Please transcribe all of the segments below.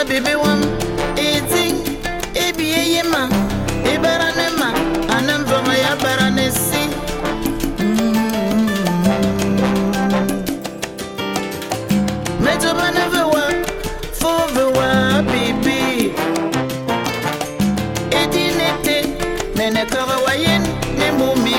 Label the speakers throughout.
Speaker 1: abebe wam eti ebi eye ma ebara ne ma anam vama ya bara ne si. Mm-hmm. Metoba ne vewa fo vewa bibi edi nete nene kawa wayen ne mu mi.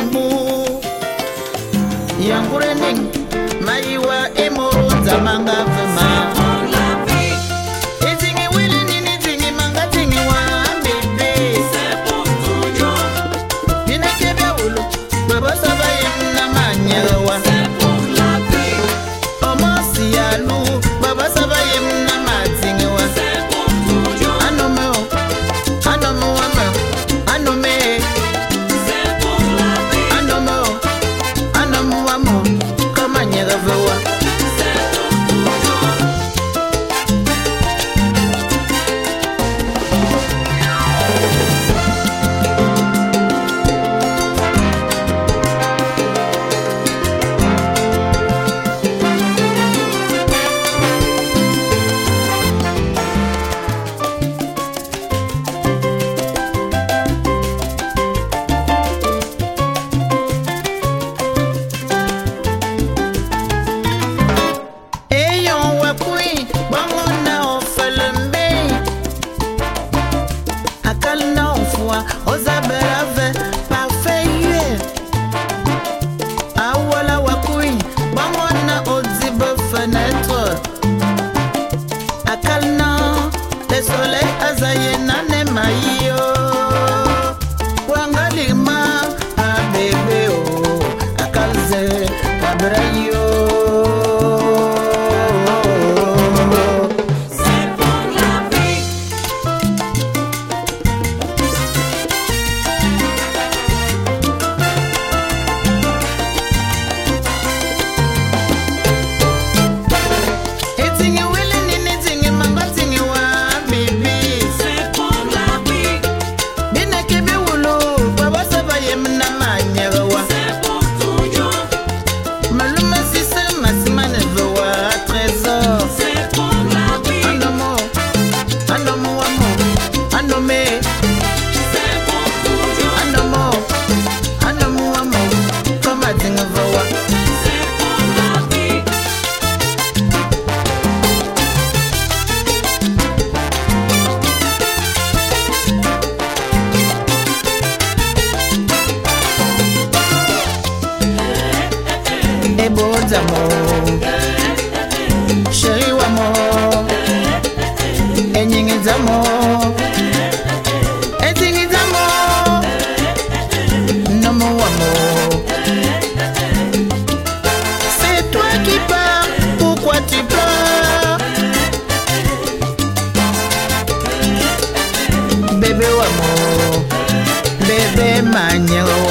Speaker 1: mañana.